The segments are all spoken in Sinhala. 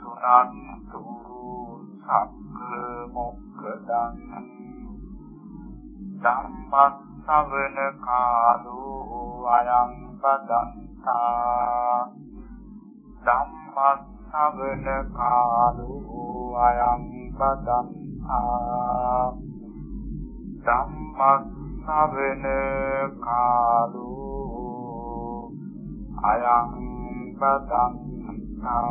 සුනන්තු සක්ක මොක්කදං ධම්මස්සවන කාලෝ අයං බදන්තා ධම්මස්සවන කාලෝ අයං බදන්තා ධම්මස්සවන කාලෝ අයං බදන්තා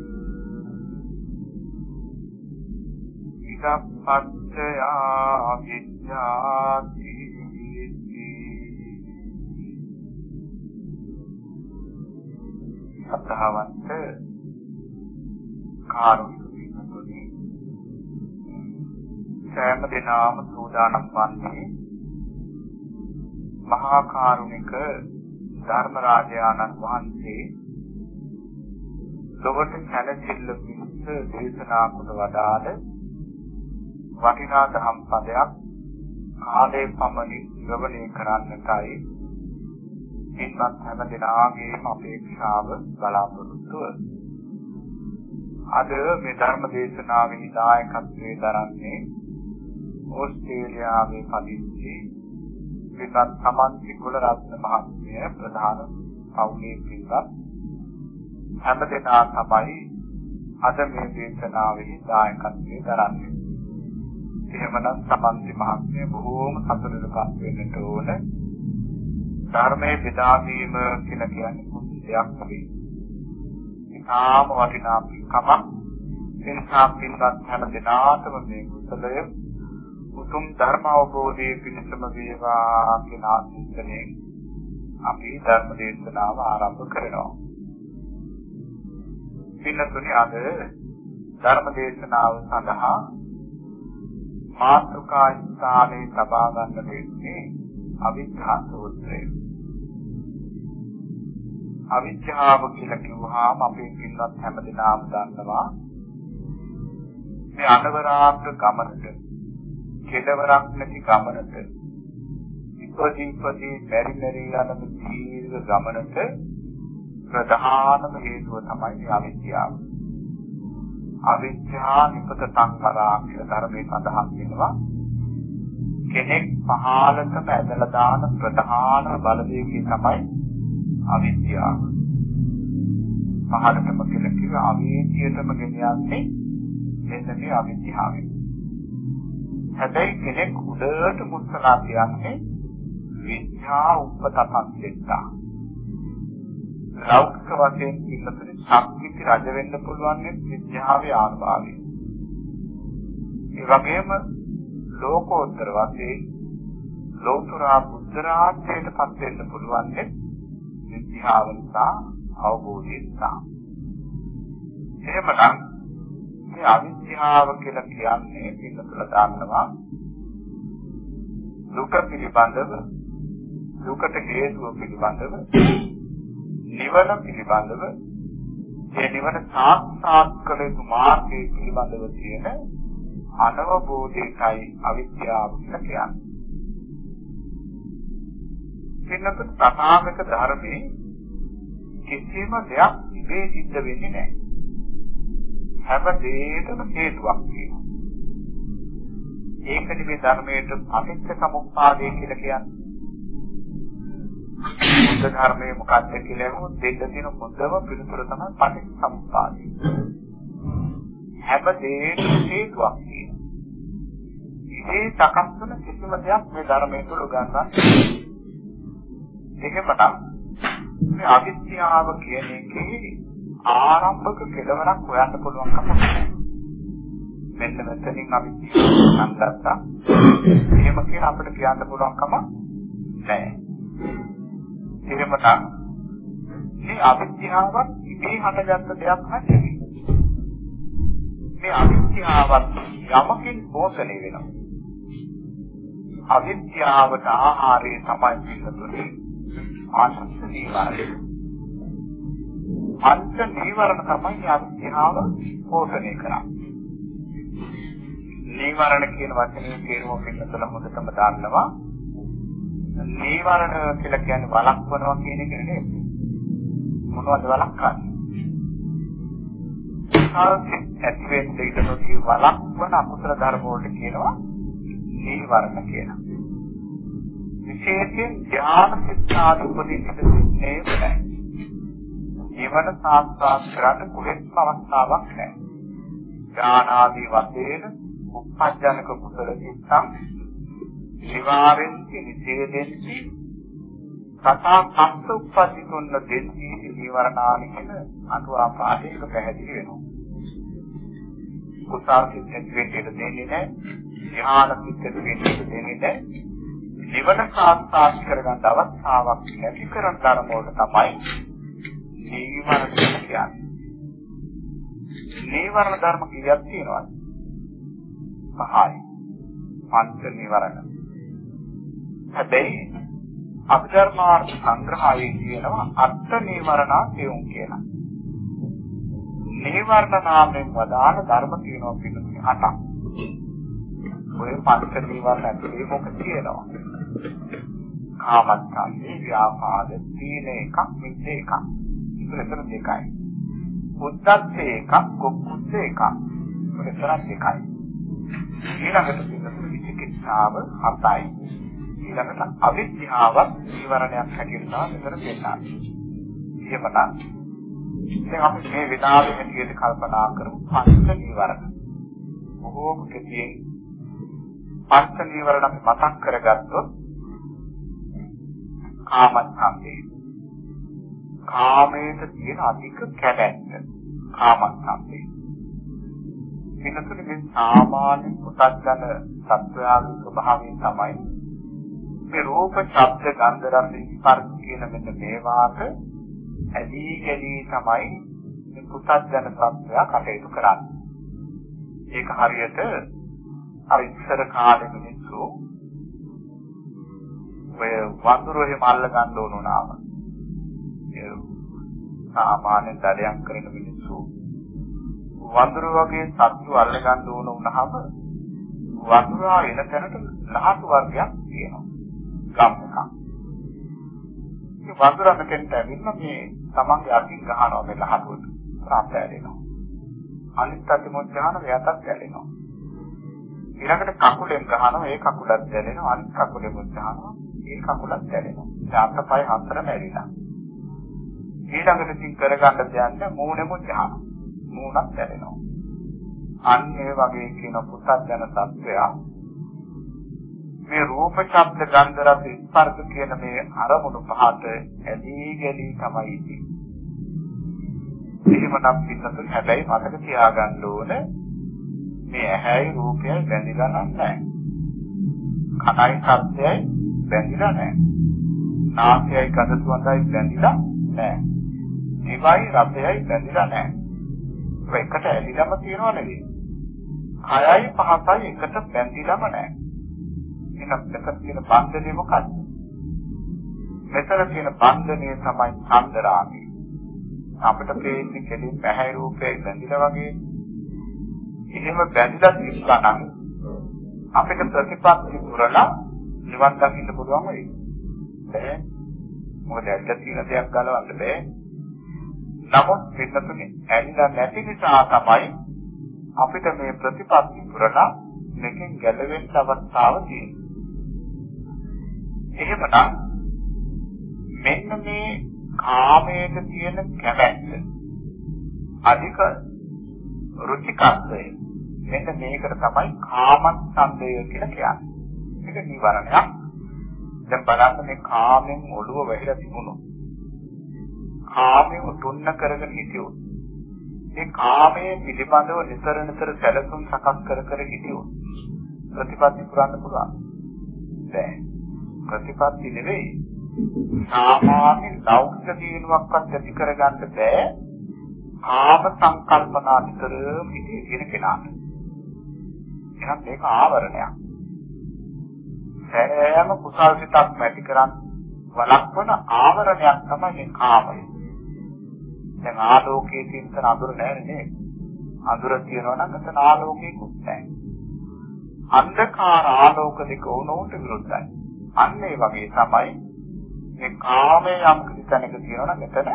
ඉදප්පච්චයා විද්‍යාති සත්‍යවන්ත කාරුණිකතුනි සෑම දිනම සූදානම් වන්නේ මහා කාරුණික ධර්මරාජානන් වහන්සේ ලොවට සැලසිල්ල පිණිස දේශනා කොට වදාළ වටිනා දහම් පදයක් කාලේ පමණින් ශ්‍රවණය කරන්නටයි පින්වත් හැම දිනාගේම අපේක්ෂාව බලාපොරොත්තුව. අද මේ ධර්ම දේශනාවේ දායකත්වයේ දරන්නේ ඕස්ට්‍රේලියාවේ පදිංචි පින්වත් සමන්ති කුලරත්න මහත්මිය ප්‍රධාන පවුලේ පින්වත් හැම දිනා තමයි අද මේ දේශනාවේ දායකත්වයේ දරන්නේ. එහෙමනම් සමන්ති මහත්මිය බොහෝම සතුටුපත් වෙන්නට ඕන. ධර්මයේ බෙදා දීම කියලා කියන්නේ කුසු දෙයක් නෙවෙයි. ඉතාම වටිනා පින්කමක්. ඒ නිසා පින්වත් හැම දිනාටම මේ කුසලය උතුම් ධර්ම අවබෝධයේ පිණසම වේවා කියන ආශිර්වාදයෙන් අපි ධර්ම දේශනාව ආරම්භ කරනවා. පින්නතුනි අද ධර්ම දේශනාව සඳහා මාතෘකා ස්ථානයේ තබා ගන්න දෙන්නේ අවිද්‍යා සූත්‍රය. අවිද්‍යාව කියලා කිව්වහම අපේ පින්වත් හැමදෙනාම දන්නවා මේ අනවරාග්‍ර ගමනට කෙලවරක් නැති ගමනට ඉපදී ඉපදී මෙරි මෙරි යන දීර්ඝ ගමනට ප්‍රධානම හේතුව තමයි මේ අවිද්‍යාව. අවිද්‍යා නිපත සංවරා කියලා ධර්මයේ සඳහන් වෙනවා. කෙනෙක් පහලටම ඇදලා දාන ප්‍රධාන බලවේගය තමයි අවිද්‍යාව. පහළටම කියලා කිව්ව අවේදියටම ගෙනියන්නේ මෙන්න මේ අවිද්‍යාවෙන්. හැබැයි කෙනෙක් උඩට මුස්සලා කියන්නේ විද්‍යා උපතපස්සෙත්තා. ලෞකික වශයෙන් ඉන්නතුනේ ශක්තිති රජ වෙන්න පුළුවන් විද්‍යාවේ ආභාවය. ඒ වගේම ලෝකෝත්තර වශයෙන් ලෝතුරා බුද්ධ රාජ්‍යයට පත් වෙන්න පුළුවන් විද්‍යාව නිසා අවබෝධය නිසා. එහෙමනම් මේ අවිද්‍යාව කියලා කියන්නේ පින්නතුල දාන්නවා දුක පිළිබඳව දුකට හේතුව පිළිබඳව නිවන පිළිබඳව ඒ නිවන සාක්ෂාත් කළ යුතු මාර්ගය පිළිබඳව තියෙන අනවබෝධයයි අවිද්‍යාව කියලා කියන්නේ. පින්නත තථාගත ධර්මයේ කිසිම දෙයක් ඉබේ සිද්ධ වෙන්නේ නැහැ. හැම දෙයකම හේතුවක් තියෙනවා. ඒකනේ මේ ධර්මයේ අනිත්‍ය සමුප්පාදය කියලා කියන්නේ. බුද්ධ ධර්මයේ මොකක්ද කියලා අහුවොත් දෙන්න තියෙන හොඳම පිළිතුර තමයි පටිච්චසමුප්පාදය. හැම දෙයකම හේතුවක් තියෙනවා. ඉතින් සකස් වෙන කිසිම දෙයක් මේ ධර්මයේ තුල ගන්න එහෙමනම් මේ අවිද්‍යාව කියන එකේ ආරම්භක කෙලවරක් හොයන්න පුළුවන්කම නැහැ. මෙන්න මෙතනින් අපි සංගත්තා. එහෙම කියලා අපිට කියන්න පුළුවන්කම නැහැ. එහෙමනම් මේ අවිද්‍යාවත් ඉබේ හටගත්ත දෙයක් නෙවෙයි. මේ අවිද්‍යාවත් යමකින් පෝෂණය වෙනවා. අවිද්‍යාවට ආහාරය තමයි පිළිතුරේ ආශස්ස නීවරණය. පංච නීවරණ තමයි අවිද්‍යාව පෝෂණය කරන්නේ. නීවරණ කියන වචනේ තේරුම පින්නතල හොඳටම දන්නවා. නීවරණ කියලා කියන්නේ වළක්වනවා කියන එක නෙවෙයි. මොනවද වළක්වන්නේ? ඇති වෙන්න ඉඩ නොදී වළක්වන අකුසල ධර්ම වලට කියනවා නීවරණ කියලා. විශේෂයෙන් ධ්‍යාන සිතාද උපදින්න දෙන්නේ නැහැ. ජීවන සාස්ත්‍රාත් කරන්න කුලෙත් අවස්ථාවක් නැහැ. ඥානාදී වශයෙන් උපජනක කුසල සිත්තම් නිවාරෙන්ති නිදේදෙන්ති කතා පස්ස උප්පති තුන්න දෙන්ති නිවරණානි කියන අටුවා පාඩේක පැහැදිලි වෙනවා. කුසල් සිත් දෙවිදෙට දෙන්නේ නැහැ. ධ්‍යාන සිත් දෙවිදෙට දෙන්නේ නැහැ. නිවන සාක්ෂාත් කරගන්න අවස්ථාවක් නැති කරන ධර්ම වලට තමයි නීවරණ කියන්නේ. නීවරණ ධර්ම කීයක් තියෙනවද? පහයි. පංච නිවරණ. හැබැයි අභිධර්මාර්ථ සංග්‍රහයේ කියනවා අර්ථ නිවරණා කියුම් කියලා. නිවර්ණ නාමයෙන් වදාන ධර්ම කියනවා පිටුනේ අටක්. ඔය පංච නිවර්ණ ඇතුලේ මොකද කියනවා? කාමච්ඡන්දේ ව්‍යාපාද තීන එකක් මිද්ද එකක්. ඉතින් දෙකයි. උද්දච්ච එකක් කුක්කුච්ච එකක්. මෙතන දෙකයි. ඊළඟට තියෙන විචිකිච්ඡාව හතයි. ඊළඟට අවිද්‍යාවක් නිවරණයක් හැටියට තමයි මෙතන දෙන්නේ. එහෙමනම් දැන් අපි මේ විනාඩි හැටියට කල්පනා කරමු පංච නිවරණ. බොහෝම කෙටියෙන් පංච නිවරණ අපි මතක් කරගත්තොත් කාමච්ඡන්දේ කාමයට තියෙන අධික කැමැත්ත කාමච්ඡන්දේ වෙනතුනේ මේ සාමාන්‍ය පුතග්ජන සත්වයාගේ ස්වභාවය තමයි මේ රූප, ශබ්ද, ගන්ධ, රස, ස්පර්ශ කියන මෙන්න මේවාට ඇදී ගැලී තමයි මේ පුතග්ජන සත්වයා කටයුතු කරන්නේ. ඒක හරියට අර ඉස්සර කාලේ මිනිස්සු ඔය වඳුරු එහෙම අල්ල ගන්න ඕන වුණාම ඒ සාමාන්‍ය දඩයන් කරන මිනිස්සු වඳුර වගේ සත්තු අල්ලගන්න ඕන වුණාම වඳුරා එන තැනට ලහතු වර්ගයක් තියෙනවා. ගම් එකක්. මේ වඳුරා මෙතෙන්ට ඇවිල්ලා මේ තමන්ගේ අතින් ගහනවා මේ ලහතුවට. රාත් ඇලෙනවා. අනිත් අතින් මොකද ගහනවා එයාටත් ඇලෙනවා. ඊළඟට කකුලෙන් ගහනවා ඒ කකුලත් ඇලෙනවා අනිත් කකුලෙන් ගහනවා ඒ කකුලත් ඇලෙනවා. ඊට අතපය හතරම ඇලිලා. ඊළඟට ඉතින් කරගන්න දෙයක් මූණෙම ගහනවා. මූණක් ඇලෙනවා. අන්න ඒ වගේ කියන පුතත්ජන තත්වයා මේ රූප ශබ්ද ගන්ධ රස ස්පර්ශ කියන මේ අරමුණු පහට ඇලී ගැලී තමයි ඉන්නේ. එහෙමනම් පින්නතුන් හැබැයි මතක තියාගන්න ඕන මේ ඇහැයි රූපයයි බැඳිලා නැහැ. කනයි ශබ්දයයි බැඳිලා නැහැ. නාසයයි ගඳ සුවඳයි බැඳිලා නැහැ. දිවයි රසයයි බැඳිලා නැහැ. එකට ඇලිලම තියනව නෙවෙයි. කයයි පහසයි එකට බැඳිලම නැහැ. එහෙනම් මෙතන තියෙන බන්ධනේ මොකක්ද? මෙතන තියෙන බන්ධනේ තමයි චන්දරාගය. අපිට පේන්නේ කෙලින් පැහැයි රූපේ බැඳිලා වගේ. එහෙම බැඳිලා තිබ්බනම් අපිට ප්‍රතිපත්ති පුරලා නිවන් දකින්න පුළුවන් වෙයි. බෑ. මොකද ඇත්ත තියෙන දෙයක් ගලවන්න බෑ. නමුත් පින්නතුනේ ඇලිලා නැති නිසා තමයි අපිට මේ ප්‍රතිපත්ති පුරලා මේකෙන් ගැලවෙන්න අවස්ථාව තියෙන්නේ. එහෙමනම් මෙන්න මේ කාමයට තියෙන කැමැත්ත අධික රුචිකත්වය මෙන්න මේකට තමයි කාමච්ඡන්දය කියලා කියන්නේ. ඒක නිවරණයක්. දැන් බලන්න මේ කාමෙන් ඔළුව වැහිලා තිබුණොත් කාමයේ උතුන්න කරගෙන හිටියොත් ඒ කාමයේ පිළිබඳව නිතර නිතර සැලසුම් සකස් කර කර හිටියොත් ප්‍රතිපත්ති පුරන්න පුළුවන් බෑ ප්‍රතිපත්ති නෙවෙයි සාමාන්‍ය ලෞකික දිනුවක්වත් ඇති කරගන්න බෑ කාම සංකල්පනා විතරම ඉතිරින කෙනාට. එහෙනම් මේක ආවරණයක්. සෑම කුසල් සිතක් ඇති කරන් වළක්වන ආවරණයක් තමයි මේ කාමය. දැන් ආලෝකයේ තියෙන අඳුර නැහැ නේද? අඳුර තියෙනවා නම් එතන ආලෝකයකුත් නැහැ. අන්ධකාර ආලෝක දෙක උනෝට විරුද්ධයි. අන්න ඒ වගේ තමයි මේ කාමයේ යම් කිසි තැනක තියෙනවා නම් එතන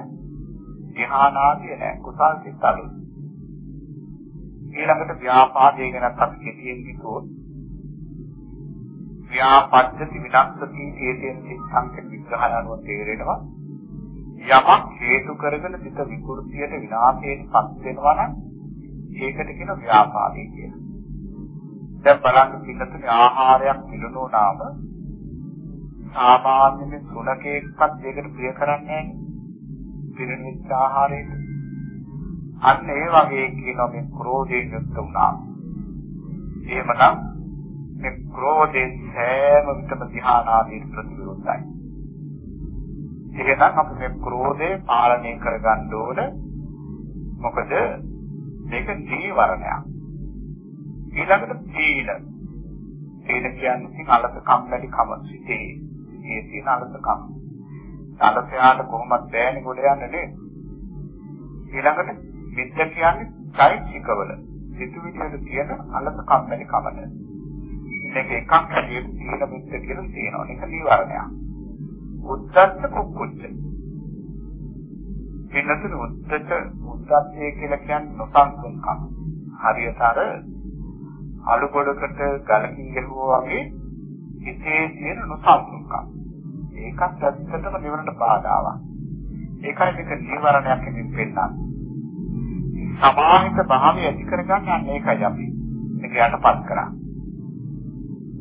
ධ්‍යානාදිය නැහැ. කුසල් සිත් අඩුයි. ඊළඟට ව්‍යාපාදයේ ගැන අපි කෙටියෙන් කිව්වොත් ව්‍යාපද්දති විනක්සති හේතෙන් සිත්තං කියන විග්‍රහය අනුව තේරෙනවා යමක් හේතු කරගෙන සිත විකෘතියට විනාශයටපත් වෙනවා නම් ඒකට කියන ව්‍යාපාදේ කියලා. දැන් බලන්න පිටතේ ආහාරයක් පිළිනෝනාම සාමාන්‍යයෙන් සුණකේක්වත් ඒකට ප්‍රිය කරන්නේ නැහැ. පිළිනිච්ච ආහාරයට. අන්න ඒ වගේ කියනවා මේ ක්‍රෝධයෙන් යුක්ත වුණා. එහෙමනම් මේ ක්‍රෝධයෙන් සෑම විටම ධ්‍යානාදී ප්‍රතිවිරුද්ධයි. එහෙනම් අපි මේ ක්‍රෝධය පාලනය කරගන්න ඕන. මොකද මේක නීවරණයක්. ඊළඟට තීන. තීන කියන්නේ ඉතින් අලස කම්මැලි කම සිටේ. සිටේ තියෙන අලස කම. අලසයාට කොහොමද බෑනේ ගොඩ යන්නේ නේද? ඊළඟට මිත්‍ය කියන්නේ චෛත්‍යිකවල සිතුවිලිවල තියෙන අලස කම්මැලි කමද. මේක එකක් හැටියට තීන මිත්‍ය කියලා තියෙනවා. ඒක නීවරණයක්. උද්දච්ච කුක්කුච්ච. එන්නතර උද්දච්ච උද්දච්චය කියලා කියන්නේ නොසන්සුන්කම. හරියට අර අලු ගොඩකට ගලකින් ගැහුවා වගේ හිතේ තියෙන නොසන්සුන්කම. ඒකත් ඇත්තටම නිවනට බාධාවක්. ඒකයි මේක නිවරණයක් කියන පෙන්නන්නේ. සමාහිත භාවය ඇති කරගන්න යන්නේ ඒකයි අපි. මේක යටපත් කරා.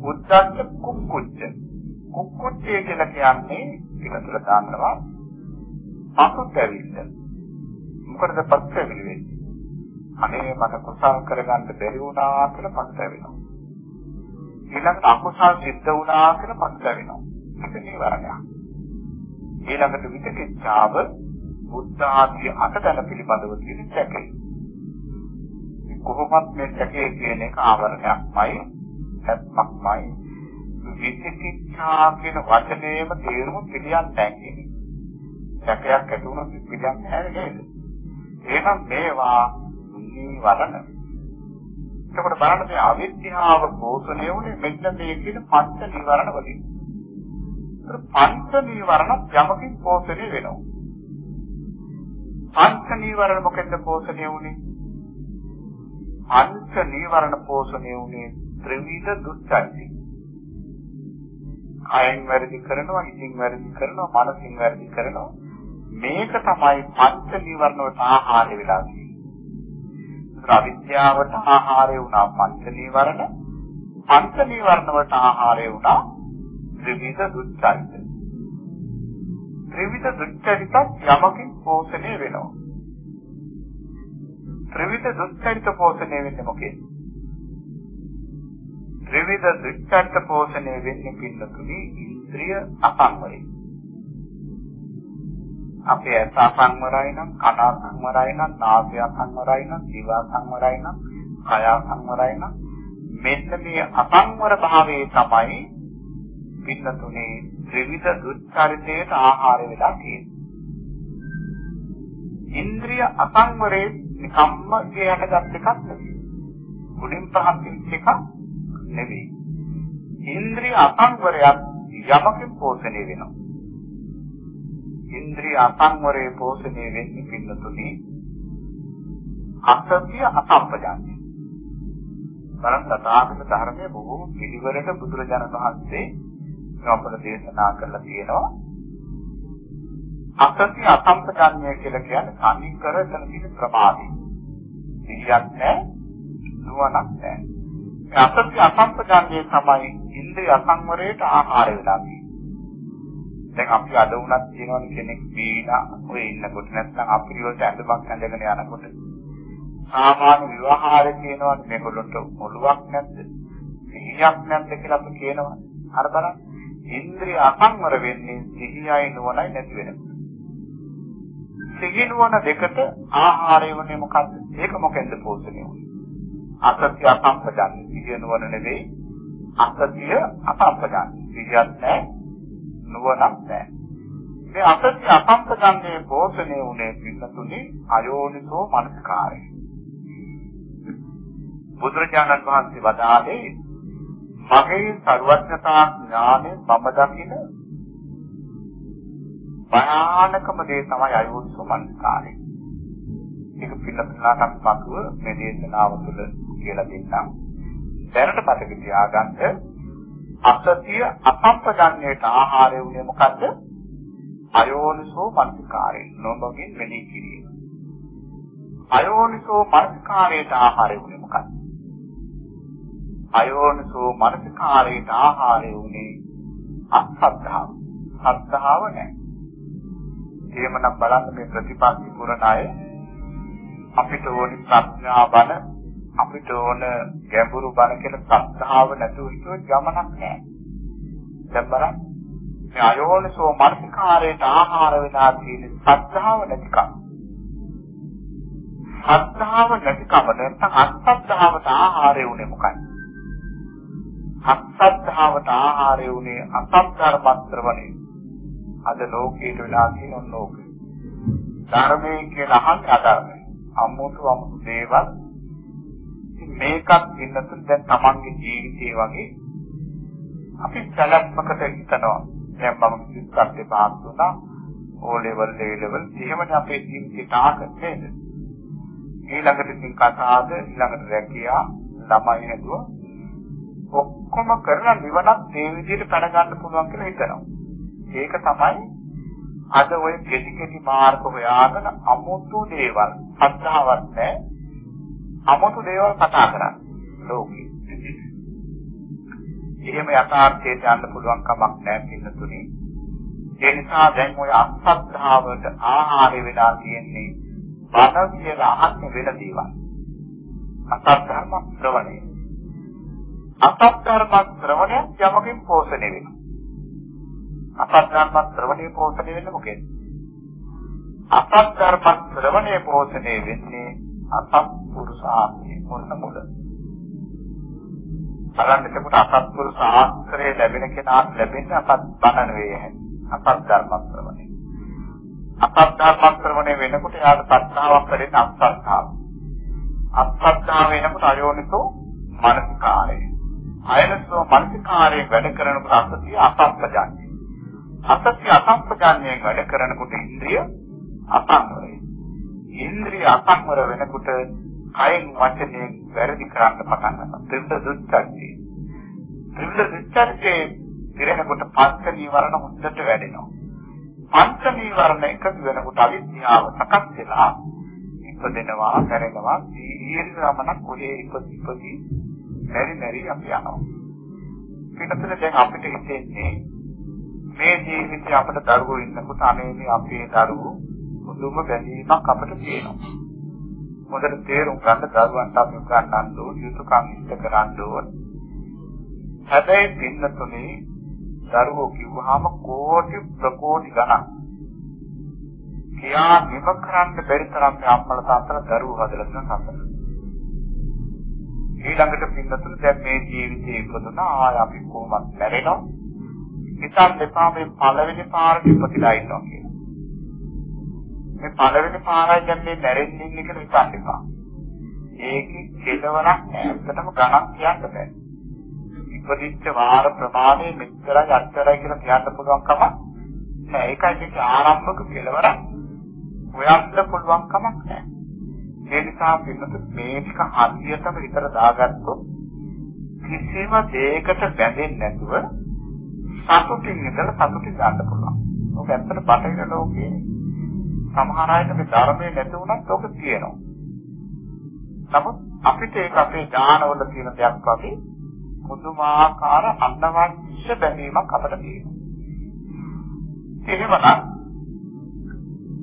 උද්දච්ච කුක්කුච්ච කුක්කුච්චය කියලා කියන්නේ පිටතට දාන්නවා පසුතැවිල්ල. මොකටද පසුතැවිලි වෙන්නේ? අනේ මට කුසල් කරගන්න බැරි වුණා කියලා පසුතැවෙනවා. ඊළඟට අකුසල් සිද්ධ වුණා කියලා පසුතැවෙනවා. ඒක නිවරණයක්. ඊළඟට විචිකිච්ඡාව බුද්ධ ආදී අටදල පිළිබඳව තියෙන සැකේ. කොහොමත් මේ සැකේ කියන එක ආවරණයක්මයි, සත්‍යක්මයි. විචිකිච්ඡා කියන වචනේම තේරුම පිළියම් නැහැ සැකයක් ඇති වුණොත් පිළියම් නැහැ නේද? එහෙනම් මේවා නීවරණ. එතකොට බලන්න මේ අවිද්‍යාව පෝෂණය වුණේ මෙන්න මේ කියන පංච නීවරණ වලින්. පංච නීවරණ යමකින් පෝෂණය වෙනවා. පංච නීවරණ මොකෙන්ද පෝෂණය වුණේ? පංච නීවරණ පෝෂණය වුණේ ත්‍රිවිධ දුක්ඛයි. කයෙන් වැරදි කරනවා, ඉතින් වැරදි කරනවා, මනසින් වැරදි කරනවා. මේක තමයි පංච නිවර්ණ වලට ආහාරය වෙලා තියෙන්නේ. අවිද්‍යාවට ආහාරය වුණා පංච නිවර්ණ. පංච නිවර්ණ වලට ආහාරය වුණා ත්‍රිවිධ දුක්ඛයිත. ත්‍රිවිධ දුක්ඛයිත යමකින් පෝෂණය වෙනවා. ත්‍රිවිධ දුක්ඛයිත පෝෂණය වෙන්නේ මොකේද? ත්‍රිවිධ දුක්ඛත් පෝෂණය වෙන්නේ පින්නතුනි ඉන්ද්‍රිය අසංවරයි. අපේ ඇස අසංවරයි නම් කන අසංවරයි නම් නාසය අසංවරයි නම් දිව අසංවරයි නම් කය අසංවරයි නම් මෙන්න මේ අසංවර භාවයේ තමයි පින්නතුනේ ත්‍රිවිධ දුක්ඛරිතයට ආහාර වෙලා තියෙන්නේ. ඉන්ද්‍රිය අසංවරේ නිකම්ම කියනගත් එකක් නෙවෙයි. මුලින් පහත් වෙච්ච එකක් නෙවෙයි. ඉන්ද්‍රිය අසංවරයක් යමකින් පෝෂණය වෙනවා. ඉන්ද්‍රිය අසංවරයේ පෝෂණය වෙන්නේ පින්නතුනි අසත්‍ය අසම්පජාන්‍ය. බලන්න තථාගත ධර්මයේ බොහෝ පිළිවෙලට බුදුරජාණන් වහන්සේ අපට දේශනා කරලා තියෙනවා. අසත්‍ය අසම්පජාන්‍ය කියලා කියන්නේ සම්නිකර කරන ප්‍රමාදී. සිහියක් නැහැ, නුවණක් නැහැ. අසත්‍ය අසම්පජාන්නේ තමයි ඉන්ද්‍රිය අසංවරයට ආහාර වෙලා තියෙන්නේ. දැන් අපි අද වුණත් කියනවනේ කෙනෙක් වීණා ඔය ඉන්නකොට නැත්නම් අපිරියොත් ඇඳුමක් ඇඳගෙන යනකොට සාමාන්‍ය විවාහාර කියනවනේ මේගොල්ලන්ට මොළුවක් නැද්ද? සිහියක් නැද්ද කියලා අපි කියනවා. අර බලන්න. ඉන්ද්‍රිය අසංවර වෙන්නේ සිහියයි නුවණයි නැති වෙනකොට. සිහි නුවණ දෙකට ආහාරය වනේ මොකද්ද? ඒක මොකෙන්ද පෝෂණය වුනේ? අසත්‍ය අසම්පජාන්‍ය සිහිය නුවණ නෙවෙයි අසත්‍ය අසම්පජාන්‍ය. සිහියක් නැහැ නුවණක් නැහැ. මේ අසත්‍ය අසම්පජාන්‍යයේ පෝෂණය වුනේ පින්නතුනි අයෝනිසෝ මනස්කාරය. බුදුරජාණන් වහන්සේ වදාළේ මගේ ਸਰවඥතා ඥානෙ මම දකින භයානකම දේ තමයි අයෝනිසෝ මනස්කාරය. ඒක පිළිපිලාට අපි පසුව මේ දේශනාව තුළ කියලා දෙන්නම්. දැනට මතක තියාගන්න අසතිය අසම්පජන්ණයට ආහාරය උනේ මොකද්ද? අයෝනිසෝ මනස්කාරය නොබගින් මෙලී කිරීම. අයෝනිසෝ මනස්කාරයට ආහාරය උනේ මොකද්ද? අයෝනිසෝ මනස්කාරයට ආහාරය උනේ අසද්ධාව. සද්ධාව නැහැ. එහෙමනම් බලන්න මේ ප්‍රතිපත්ති පුරණ අය අපිට ඕනි ප්‍රඥා බණ අපිට ඕන ගැඹුරු බණ කියලා සද්ධාව නැතුව හිතුව ගමනක් නැහැ. දැන් බලන්න මේ අයෝනිසෝ මනසිකාරයට ආහාර වෙලා තියෙන සද්ධාව නැතිකම. සද්ධාව නැතිකම නැත්නම් අසද්ධාවට ආහාරය උනේ මොකක්ද? අසද්ධාවට ආහාරය උනේ අසද්ධර්මස්ත්‍රවනේ. අද ලෝකයට වෙලා තියෙන ඕක. ධර්මයේ කියලා අහන්නේ අධර්මයි. අමුතු අමුතු දේවල් මේකත් ඉන්නතුන් දැන් තමන්ගේ ජීවිතේ වගේ අපි සැලැස්මකට හිතනවා. දැන් මම විස්තරේ පාස් වුණා. ඕ ලෙවල් ඒ ලෙවල් එහෙමනේ අපේ ජීවිතේ තාකත් නේද? ඊළඟට ඉතින් කතාවද ඊළඟට රැකියා ළමයි නේදුව ඔක්කොම කරලා නිවනක් මේ විදිහට පැන ගන්න පුළුවන් කියලා හිතනවා. ඒක තමයි අද ඔය කෙටි කෙටි මාර්ග හොයාගෙන අමුතු දේවල් අත්හාවක් නැහැ. අමුතු දේවල් කතා කරන්නේ ලෝකේ. එහෙම යථාර්ථයට යන්න පුළුවන් කමක් නැහැ පින්නතුනි. ඒ නිසා දැන් ඔය අසත්භාවයට ආහාරය වෙලා තියෙන්නේ බන කියලා අහන්න වෙන දේවල්. අසත් ධර්ම ශ්‍රවණය. අසත් ධර්ම ශ්‍රවණය යමකින් පෝෂණය වෙනවා. අසත් ධර්ම ශ්‍රවණය පෝෂණය වෙන්නේ මොකේද? අසත් ධර්ම ශ්‍රවණය පෝෂණය වෙන්නේ අසත් පුරුෂාත්මය මොන මුල. බලන්න එතකොට අසත් පුරුෂ ආශ්‍රය ලැබෙන කෙනාට ලැබෙන්නේ අසත් බණ නෙවෙයි අසත් ධර්ම ශ්‍රවණය. අසත් ධර්ම ශ්‍රවණය වෙනකොට යාට සත්‍තාවක් වැඩෙන අසත්තාව. අසත්තාව වෙනකොට අයෝනිසෝ මානසිකාරය. අයනසෝ මානසිකාරය වැඩ කරනකොට අසතිය අසත්පජාන්‍ය. අසත්‍ය අසම්පජාන්‍යයෙන් වැඩ කරනකොට ඉන්ද්‍රිය අසංවරයි. ඉන්ද්‍රිය අසංවර වෙනකොට කයෙන් වචනයෙන් වැරදි කරන්න පටන් ගන්නවා. ත්‍රිවිධ දුස්චර්ය. ත්‍රිවිධ දුස්චර්යයේ ඉරෙනකොට පංච නීවරණ හොඳට වැඩෙනවා. පංච නීවරණ එකතු වෙනකොට අවිද්‍යාව සකස් වෙලා ඉපදෙනවා, කරනවා, දීර්ඝමනක් ඔලේ ඉපදි මෙරි මෙරි අපි යනවා. පිටතට දැන් අපිට හිතෙන්නේ මේ ජීවිතේ අපිට දරුවෝ ඉන්නකොට අනේ මේ අපේ දරුවෝ මුදුම බැඳීමක් අපිට තියෙනවා. මොකද තේරුම් ගන්න දරුවන්ට අපි උගන්වන්න ඕන යුතුයකම් ඉෂ්ට කරන්න ඕන. හැබැයි පින්නතුනේ දරුවෝ කිව්වහම කෝටි ප්‍රකෝටි ගණන්. කියා නිම කරන්න බැරි තරම් මේ අම්මල තාත්තලා දරුවෝ හදලා තියෙන සම්බන්ධ. ඊළඟට පින්නතුනේ දැන් මේ ජීවිතේ ඉපදුනා ආය අපි කොහොමද මැරෙනවා? හිතන්න එපා මේ පළවෙනි පාරට ඉපදිලා ඉන්නවා කියලා. මේ පළවෙනි පාරයි කියන්නේ මැරෙන්නේ ඉන්නේ කියලා හිතන්න එපා. ඒකේ කෙලවරක් ඇත්තටම ගණන් කියන්න බෑ. ඉපදිච්ච වාර ප්‍රමාණය මෙච්චරයි අච්චරයි කියලා කියන්න පුළුවන් කමක් නෑ. ඒකයි මේක ආරම්භක කෙලවරක්. හොයන්න පුළුවන් කමක් නෑ. ඒ නිසා පින්නත් මේ ටික හරියටම විතර දාගත්තොත් කිසිම දෙයකට බැඳෙන්නේ නැතුව සතුටින් ඉඳලා සතුටින් ගන්න පුළුවන්. ඔක ඇත්තට බටහිර ලෝකයේ සමහර අයට මේ ධර්මයේ නැති වුණත් ඔක තියෙනවා. නමුත් අපිට ඒක අපේ ඥානවල තියෙන දෙයක් වගේ මුදුමාකාර අන්නවශ්‍ය බැඳීමක් අපිට තියෙනවා. එහෙමනම්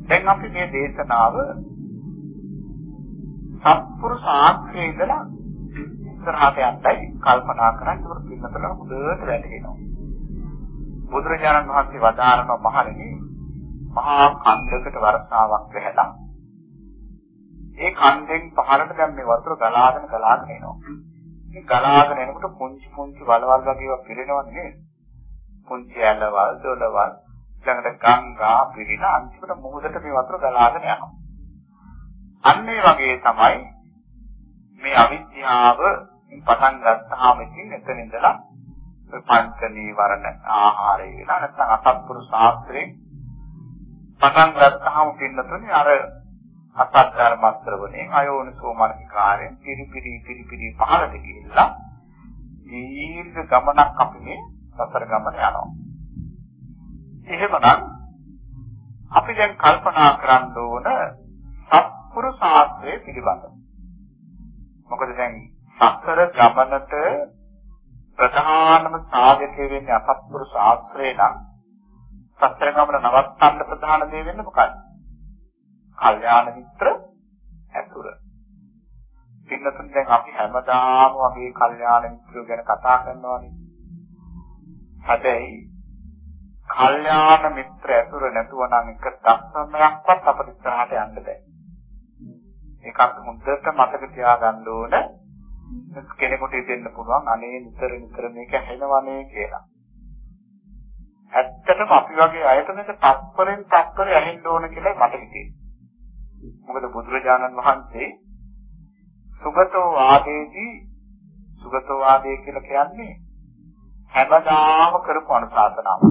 දැන් අපි මේ දේශනාව සත්පුරුෂ ආශ්‍රය ඉඳලා ඉස්සරහට යන්නයි කල්පනා කරන්නේ ඒක පින්නතල හොඳට වැටහෙනවා. බුදුරජාණන් වහන්සේ වදාරන මහණෙනි මහා කන්දකට වර්ෂාවක් වැහැලා ඒ කන්දෙන් පහළට දැන් මේ වතුර ගලාගෙන ගලාගෙන එනවා. මේ ගලාගෙන එනකොට පුංචි පුංචි වලවල් වගේ පිරෙනවනේ නේද? පුංචි ඇලවල් දොලවල් ළඟට ගංගා පිරින අන්තිමට මුහුදට මේ වතුර ගලාගෙන යනවා. අන්න ඒ වගේ තමයි මේ අවිද්‍යාව පටන් ගත්තාම ඉතින් එතන ඉඳලා පංච නීවරණ ආහාරය වෙනවා නැත්නම් අසත්පුරු ශාස්ත්‍රයෙන් පටන් ගත්තාම පින්නතුනේ අර අසත්කාර මස්ත්‍රවනේ අයෝනිසෝ මනසිකාරයෙන් පිරිපිරි පිරිපිරි පහළට ගිහිල්ලා දීර්ඝ ගමනක් අපි මේ සතර ගමන යනවා. එහෙමනම් අපි දැන් කල්පනා කරන්න ඕන සත්පුරු ශාස්ත්‍රය පිළිබඳව. මොකද දැන් සතර ගමනට ප්‍රධානම සාධකය වෙන්නේ අසත්පුරු ශාස්ත්‍රය නම් සතර ගමන නවත්තන්න ප්‍රධාන දේ වෙන්නේ මොකක්ද? කල්යාණ මිත්‍ර ඇතුර. පින්නතුන් දැන් අපි හැමදාම වගේ කල්යාණ මිත්‍රයෝ ගැන කතා කරනවානේ. හැබැයි කල්යාණ මිත්‍ර ඇතුර නැතුව නම් එක දක්ෂමයක්වත් අපිට ඉස්සරහට යන්න බෑ. ඒකත් මුද්දට මතක තියාගන්න ඕන කෙනෙකුට දෙන්න පුළුවන් අනේ නිතර නිතර මේක ඇහෙනවනේ කියලා. ඇත්තටම අපි වගේ අයට මේක තත්පරෙන් තත්පරේ ඇහෙන්න ඕන කියලා මට හිතෙනවා. මොකද බුදුරජාණන් වහන්සේ සුගතෝ වාදේදී සුගතෝ වාදේ කියලා කියන්නේ හැමදාම කරපු අනුශාසනාවක්.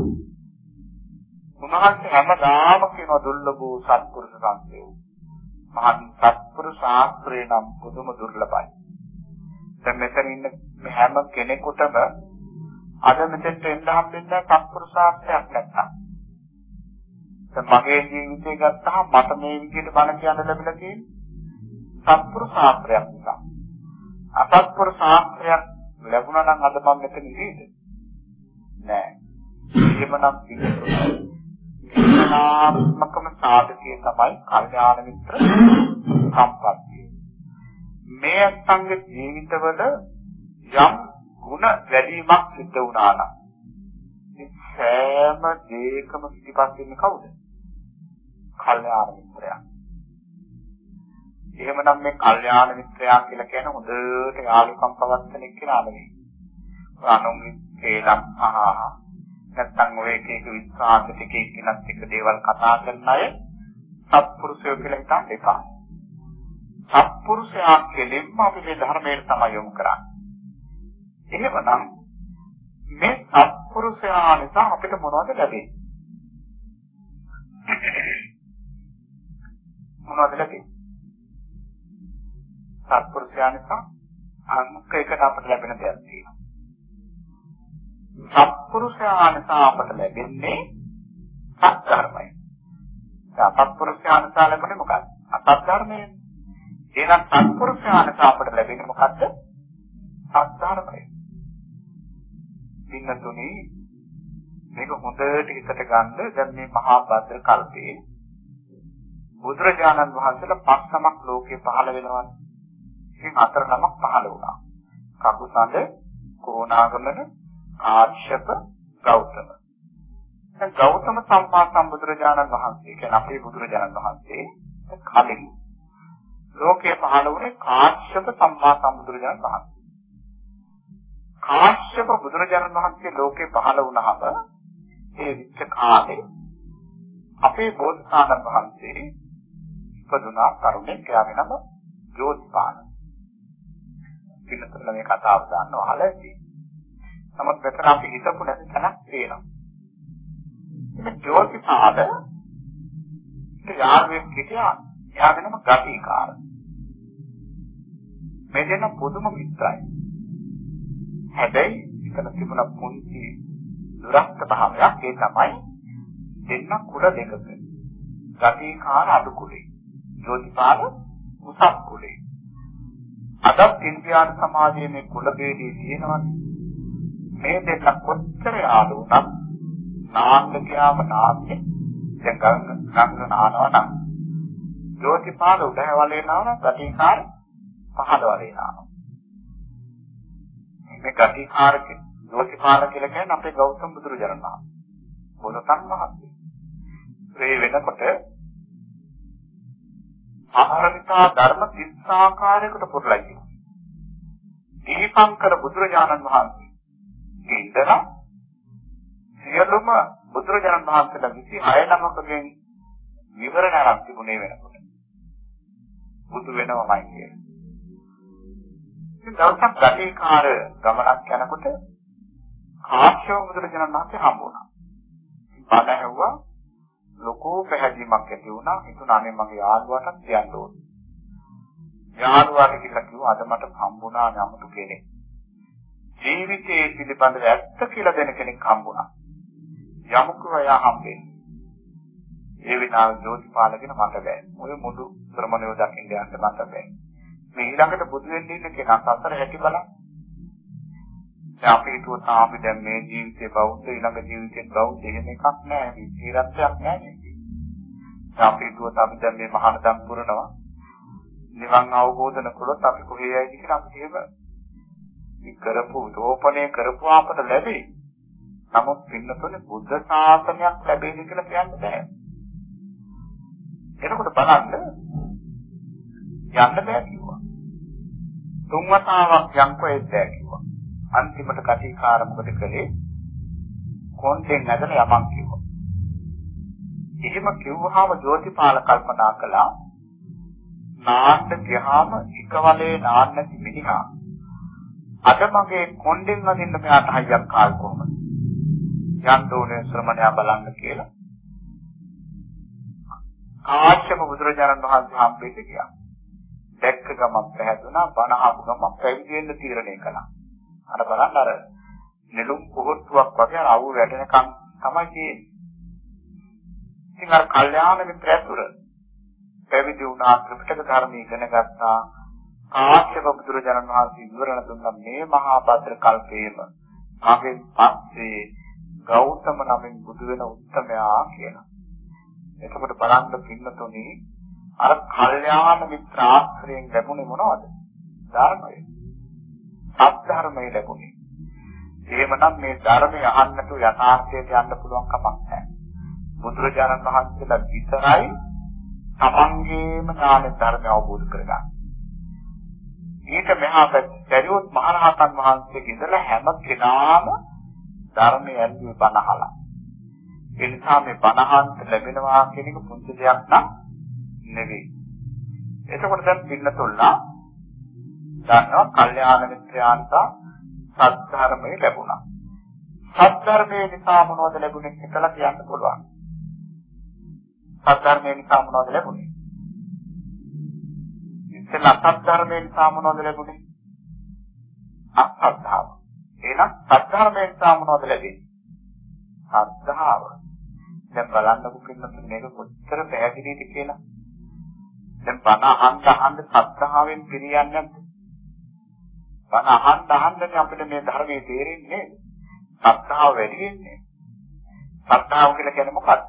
උන්වහන්සේ හැමදාම කියන දුර්ලභෝ සත්පුරුෂ සංසයෝ. මහත් සත්පුරුෂ ශාස්ත්‍රේ නම් පුදුම දුර්ලභයි. දැන් මෙතන ඉන්න හැම කෙනෙකුටම අද මෙතෙන්ට එන්න හම්බෙන්නේ සත්පුරුෂ ශාස්ත්‍රයක් නැත්තම්. දැන් මගේ ජීවිතය ගත්තාම මට මේ විදිහට බණ කියන්න ලැබිලා තියෙන්නේ සත්පුරුෂ ශාස්ත්‍රයක් නිසා. අසත්පුරුෂ ශාස්ත්‍රයක් ලැබුණා නම් අද මම මෙතන ඉඳීද? නෑ. එහෙමනම් පිළිතුරු. නාමකම සාධකයේ තමයි කල්යාණ මිත්‍ර සම්පත්තිය. මේ සංග ජීවිතවල යම් ಗುಣ වැඩිමක් සිද්ධ වුණා නම් සෑම දෙයකම පිටිපස්ස ඉන්නේ කවුද? කල්යාණ මිත්‍රයා. එහෙමනම් මේ කල්යාණ මිත්‍රයා කියලා කියන හොඳට යාළුකම් පවත්වන එක්කෙනා නෙවෙයි. අනුන්ගේ කේලම් ආහා නැත්තම් ඔය එක එක විශ්වාස ටික එක්කෙනත් එක දේවල් කතා කරන අය සත්පුරුෂයෝ කියලා හිතන්න එපා. සත්පුරුෂයා කෙලින්ම අපි මේ ධර්මයට තමයි යොමු කරන්නේ. එහෙමනම් මේ සත්පුරුෂයා නිසා අපිට මොනවද ලැබෙන්නේ? මොනවද ලැබෙන්නේ? සත්පුරුෂයා නිසා අංක එකට අපිට ලැබෙන දෙයක් තියෙනවා. සත්පුරුෂයා නිසා අපට ලැබෙන්නේ සත්‍ධර්මය. සත්පුරුෂයා නිසා ලැබෙන්නේ මොකක්ද? අසත්ධර්මය. එහෙනම් සත්පුරුෂයා නිසා අපට ලැබෙන්නේ මොකද්ද? සත්‍ධර්මය. පින්නතුනි මේක හොඳට හිතට ගන්න දැන් මේ මහා භද්‍ර කල්පයේ බුදුරජාණන් වහන්සේලා පස්නමක් ලෝකේ පහළ වෙනවා. ඉතින් හතර නමක් පහළ වුණා. කකුසඳ, කෝණාගමන, ආක්ෂප, ගෞතම. දැන් ගෞතම සම්මා සම්බුදුරජාණන් වහන්සේ කියන්නේ අපේ බුදුරජාණන් වහන්සේ කලින් ලෝකේ පහළ වුණේ කාශ්‍යප සම්මා සම්බුදුරජාණන් වහන්සේ. කාශ්‍යප බුදුරජාණන් වහන්සේ ලෝකේ පහළ වුණාම ඒ විච්ච කාලේ අපේ බෝධිසාණන් වහන්සේ ඉපදුනා තරුණෙක් එයාගේ නම ජෝතිපාල. පින්නතර මේ කතාව දාන්න අහලා ඇති. නමුත් මෙතන අපි හිතපු නැති තැනක් තියෙනවා. මේ ජෝතිපාල යාළුවෙක් හිටියා. එයාගේ නම ගතිකාර. මේ දෙන පුදුම මිත්‍රයි. හැබැයි එතන තිබුණ පුංචි දුරස්ත භාවයක් ඒ තමයි දෙන්න කුල දෙකක. ගතිකාර අඩු කුලේ. ජෝතිපාල උසස් කුලේ. අදත් ඉන්දියානු සමාජයේ මේ කුල ભેදේ තියෙනවානේ. මේ දෙන්න කොච්චර යාළු වුණත් නාන්න ගියාම නාන්නේ දැන් ගංග ගංග නානවා නම් ජෝතිපාල උඩ වලේ නානවා ගතිකාර පහළ වලේ නානවා. මේ ගතිකාරක ජෝතිපාල කියලා කියන්නේ අපේ ගෞතම බුදුරජාණන් වහන්සේ. බොරතන් වහන්සේ. ඒ වෙනකොට ආහාරමිතා ධර්ම 30 ආකාරයකට පුරලා ඉන්නවා. දීපංකර බුදුරජාණන් වහන්සේ ඉඳලා සියලුම බුදුරජාණන් වහන්සේලා 26 නමකගෙන් විවරණ අරන් තිබුණේ වෙනකොට. බුදු වෙනවමයි කියන්නේ. ඉතින් දවසක් ගතේකාර ගමනක් යනකොට කාශ්‍යප බුදුරජාණන් වහන්සේ හම්බ වුණා. බණ ඇහුවා ලොකෝ පැහැදීමක් ඇති වුණා. හිතුණා අනේ මගේ යාළුවාට කියන්න ඕනේ. යාළුවාට කියලා කිව්වා අද මට හම්බුණා නමුතු කෙනෙක්. ජීවිතයේ පිළිබඳව ඇත්ත කියලා දෙන කෙනෙක් හම්බුණා. යමුකෝ එයා හම්බෙන්නේ. ඒ විනාව ජෝතිපාලගෙන මට බෑ. ඔය මුදු ශ්‍රමණයෝ දකින්න යන්න මට බෑ. මේ ඊළඟට බුදු වෙන්න ඉන්න කෙනා සතර හැටි බලන්න. දැන් අපි හිතුවා තාම දැන් මේ ජීවිතේ බෞද්ධ ඊළඟ ජීවිතේ බෞද්ධ එහෙම එකක් නෑ විචිරත්වයක් නෑ මේකේ. අපි හිතුවා අපි දැන් මේ මහානදම් පුරනවා නිවන් අවබෝධන කළොත් අපි කොහේ යයිද කියලා අපි එහෙම කරපු රෝපණය කරපු අපට ලැබේ. නමුත් පින්නතොනේ බුද්ධ ශාසනයක් ලැබෙන්නේ කියලා කියන්න බෑ. එතකොට බලන්න යන්න බෑ කිව්වා. තුන් වතාවක් යන්කෝ එද්දෑ අන්තිමට කටිකාර මොකද කළේ? කොන්දෙන් නැදලා යමක් කිව්වා. එහෙම කිව්වහම ජෝතිපාල කල්පනා කළා නාන්න ගියාම එකවලේ නාන්න මිනිහා අද මගේ කොණ්ඩෙන් අදින්න මෙයාට හයියක් කාල් කොහමද යන්න ඕනේ ශ්‍රමණයා බලන්න කියලා කාශ්‍යප බුදුරජාණන් වහන්සේ හම්බෙන්න ගියා දැක්ක ගමන් පැහැදුනා බණ අහපු ගමන් පැවිදි වෙන්න තීරණය කළා අර බලන්න අර නෙළුම් කොහොට්ටුවක් වගේ අර අවු වැටෙනකන් තමයි තියෙන්නේ. ඉතින් අර කල්යාණ මිත්‍රයතුර පැවිදි වුණා ත්‍රිපිටක ධර්ම ඉගෙන ගත්තා. කාශ්‍යප බුදුරජාණන් වහන්සේ විවරණ දුන්නා මේ මහා භද්‍ර කල්පයේම මගෙන් පස්සේ ගෞතම නමින් බුදු වෙන උත්තමයා කියලා. එතකොට බලන්න පින්නතුනි අර කල්යාණ මිත්‍ර ආශ්‍රයෙන් ලැබුණේ මොනවද? ධර්මය. සත්‍යධර්මය ලැබුණේ. එහෙමනම් මේ ධර්මය අහන්නට යථාර්ථයට යන්න පුළුවන් කමක් නැහැ. බුදුරජාණන් වහන්සේලා විතරයි තමන්ගේම ඥාන ධර්මය අවබෝධ කරගන්න. ඊට මෙහා පැරියොත් මහරහතන් වහන්සේ ඉඳලා හැම කෙනාම ධර්මය ඇල්ලුවේ බණහලා. ඒ නිසා මේ බණහන්ත ලැබෙනවා කියන එක පුංචි දෙයක් නම් නෙවෙයි. එතකොට දැන් පින්නතුල්ලා දන්නවා කල්යාණ මිත්‍රයන්ට සත්‍ධර්මය ලැබුණා. සත්‍ධර්මයේ නිසා මොනවද ලැබුණේ කියලා කියන්න පුළුවන්. සත්‍ධර්මයේ නිසා මොනවද ලැබුණේ? ඉතින් සත්‍ධර්මයේ නිසා මොනවද ලැබුණේ? අසද්ධාව. එහෙනම් සත්‍ධර්මයේ නිසා මොනවද ලැබෙන්නේ? ශ්‍රද්ධාව. දැන් බලන්නකො පින්නතුනේ මේක කොච්චර පැහැදිලිද කියලා. දැන් බණ අහන්න අහන්න ශ්‍රද්ධාවෙන් පිරියන්නේ නැද්ද? බණ අහන්න අහන්නනේ අපිට මේ ධර්මයේ තේරෙන්නේ. සත්‍තාව වැඩි වෙන්නේ. සත්‍තාව කියලා කියන්නේ මොකක්ද?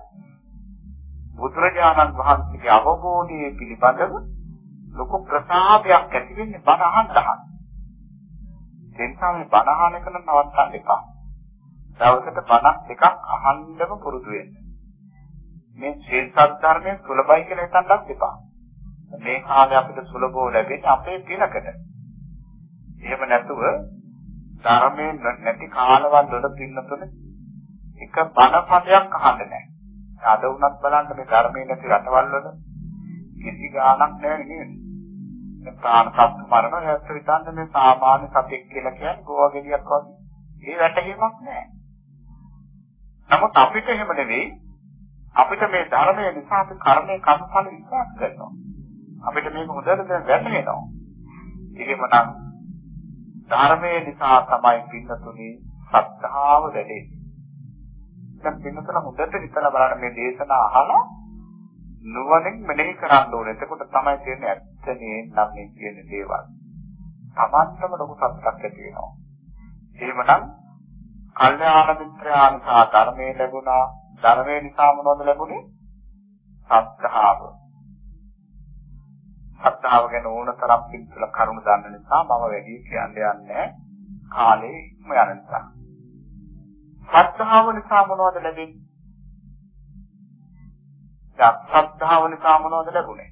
බුදුරජාණන් වහන්සේගේ අවබෝධයේ පිළිබඳව ලොකු ප්‍රසාදයක් ඇති වෙන්නේ බණ අහන්න අහන්න. එනිසා මේ බණ අහන එක නම් නවත්තන්න එපා. දවසට බණක් එකක් අහන්නම පුරුදු වෙන්න. මේ ශේෂත් ධර්මයේ සුලභයි කියලා හිතන්නත් එපා. මේ කාලේ අපිට සුලභව ලැබෙන්නේ අපේ පිනකට. එහෙම නැතුව ධර්මයෙන් නැති කාලවල වල පින්නතුනේ එක බණ පදයක් අහන්න නැහැ. අද වුණත් බලන්න මේ ධර්මයේ නැති රටවල් වල කිසි ගාණක් නැහැ නේද? මේ ප්‍රාණ සත්තු මරණ හැස්ස හිතන්න මේ සාමාන්‍ය සතෙක් කියලා කියන්නේ ගෝවා ගෙඩියක් වගේ. ඒ වැටහීමක් නැහැ. නමුත් අපිට එහෙම නෙවෙයි. අපිට මේ ධර්මය නිසා අපි කර්මයේ කර්මඵල විශ්වාස කරනවා. අපිට මේක හොඳට දැන් වැටහෙනවා. එහෙමනම් ධර්මයේ නිසා තමයි පින්නතුනි ශ්‍රද්ධාව වැඩෙන්නේ. දැන් පින්නතන හොඳට හිතලා බලන්න මේ දේශනා අහලා නුවණින් මෙනෙහි කරන්න ඕනේ. එතකොට තමයි තේරෙන්නේ ඇත්තනේ නම් මේ කියන දේවල්. තමන්ටම ලොකු සතුටක් ඇති වෙනවා. එහෙමනම් කල්යාණ මිත්‍රයාන් සහ ධර්මයේ ලැබුණා. ධර්මයේ නිසා මොනවද ලැබුණේ? ශ්‍රද්ධාව. සත්‍තාව ගැන ඕන තරම් පිළිතුර කරුණු දන්න නිසා මම වැඩි කියන්න යන්නේ කාලේ ඉක්ම යන නිසා. සත්‍තාව නිසා මොනවද ලැබෙන්නේ? අත්සද්ධාව නිසා මොනවද ලැබුණේ?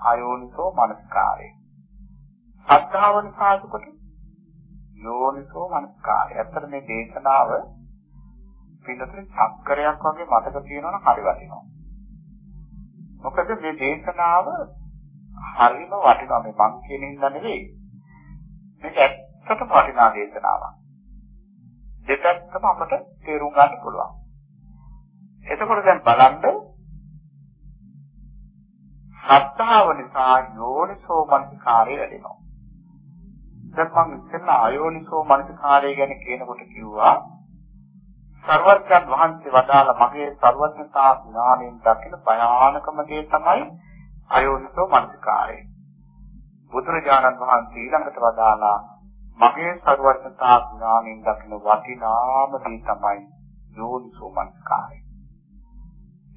ආයෝනිසෝ මනස්කාරය. සද්ධාව නිසා එතකොට යෝනිසෝ මනස්කාරය. ඇත්තට මේ දේශනාව පිටතේ චක්‍රයක් වගේ මතක තියෙනවනම් හරි වටිනවා. මොකද මේ දේශනාව හරිම වටිනවා මේ මං කියන හින්දා නෙවෙයි. මේක ඇත්තටම වටිනා දේශනාවක්. දෙපැත්තම අපට තේරුම් ගන්න පුළුවන්. එතකොට දැන් බලන්න ශ්‍රද්ධාව නිසා යෝනිසෝ මනසිකාරය වැඩෙනවා. දැන් මම ඉස්සෙල්ලා අයෝනිසෝ මනසිකාරය ගැන කියනකොට කිව්වා සර්වඥන් වහන්සේ වදාළ මගේ සර්වඥතා ඥාණයෙන් දකින භයානකම දේ තමයි අයෝනිසෝ මනසිකාරය. බුදුරජාණන් වහන්සේ ඊළඟට වදාලා මගේ සර්වඥතා ඥාණයෙන් දකින වටිනාම දේ තමයි යෝනිසෝ මනසිකාරය.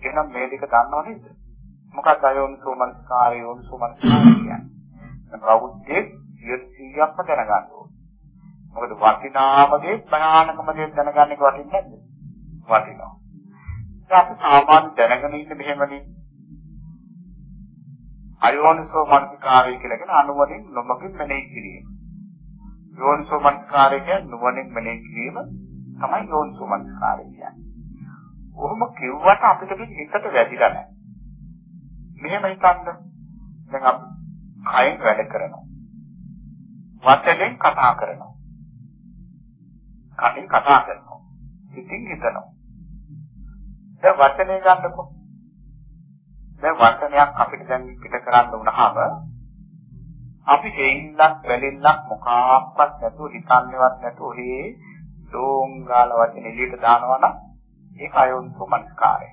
එහෙනම් මේ දෙක දන්නව නේද? මොකක්ද අයෝනිසෝ මනසිකාරය යෝනිසෝ මනසිකාරය කියන්නේ? ප්‍රවෘත්තියේ 100%ක්ම දැනගන්න ඕනේ. මොකද වටිනාම දේ භයානකම දේ දැනගන්න එක වටින්නේ නැද්ද? වටිනවා. ඒක අපි සාමාන්‍ය දැනගෙන ඉන්න මෙහෙමනේ. අයෝනිසෝ මනසිකාරය කියලා කියන අනුවදින් නොමගින් මෙනෙහි කිරීම. යෝනිසෝ මනසිකාරය කියන්නේ නුවණින් මෙනෙහි කිරීම තමයි යෝනිසෝ මනසිකාරය කියන්නේ. කොහොම කිව්වට අපිට හිතට වැදිලා නැහැ. මෙහෙම හිතන්න. දැන් අපි කයෙන් වැඩ කරනවා. වචනෙන් කතා කරනවා. කටින් කතා කරනවා. සිතින් හිතනවා. දැන් වචනේ ගන්නකො. දැන් වචනයක් අපිට දැන් පිට කරන්න වුණාම අපි හේින්ලක් වැලින්ලක් මොකක්වත් නැතුව හිතන්නේවත් නැතුව හේ දෝංගාල වචන එළියට දානවා නම් ඒක අයෝනිසෝ මනස්කාරය.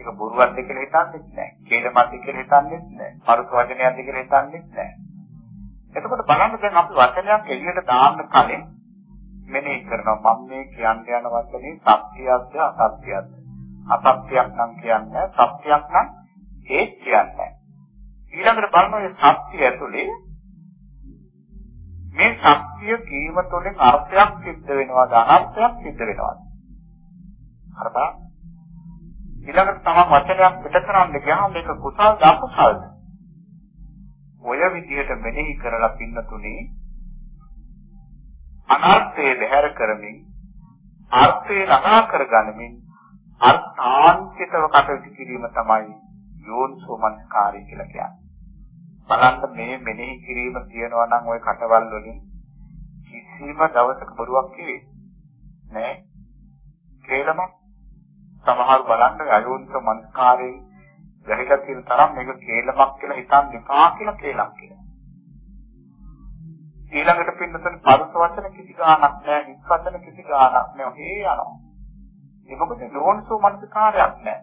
ඒක බොරුවක්ද කියලා හිතන්නේත් නැහැ. කේලමක්ද කියලා හිතන්නේත් නැහැ. පරුස වචනයක්ද කියලා හිතන්නේත් නැහැ. එතකොට බලන්න දැන් අපි වචනයක් එළියට දාන්න කලින් මෙනෙහි කරනවා මම මේ කියන්න යන වචනේ සත්‍යයක්ද අසත්‍යයක්ද? අසත්‍යයක් නම් කියන්නේ සත්‍යයක් නම් ඒත් කියන්නේ. ඊළඟට බලනවා මේ සත්‍ය ඇතුලේ මේ සත්‍ය කීම තුළින් අර්ථයක් සිද්ධ වෙනවද අනර්ථයක් සිද්ධ වෙනවද? හරි බලන්න. ඊළඟට තමයි වචනයක් පිට කරන්න ගියාම මේක කුසල්ද අකුසල්ද? ඔය විදිහට මෙනෙහි කරලා පින්නතුනේ අනර්ථයේ බැහැර කරමින් අර්ථය ළඟා කරගනිමින් අර්ථාන්විතව කටයුතු කිරීම තමයි යෝනිසෝමනස්කාරය කියලා කියන්නේ. බලන්න මේ මෙනෙහි කිරීම කියනවා නම් ওই කටවල් වලින් කිසිම දවසක බොරුවක් කිව්වේ නෑ. කේලමක් සමහර බලන්න අයෝනිස මනස්කාරයෙන් ගහිලා තියෙන තරම් මේක කේලමක් කියලා හිතන් දෙපා කියලා කේලම් කියලා. ඊළඟට පින්නතන පරස වචන කිසි ගාණක් නැහැ, හිස් වචන කිසි ගාණක් නැහැ. හේ යනවා. ඒ මොකද යෝනිසෝ මනස්කාරයක් නැහැ.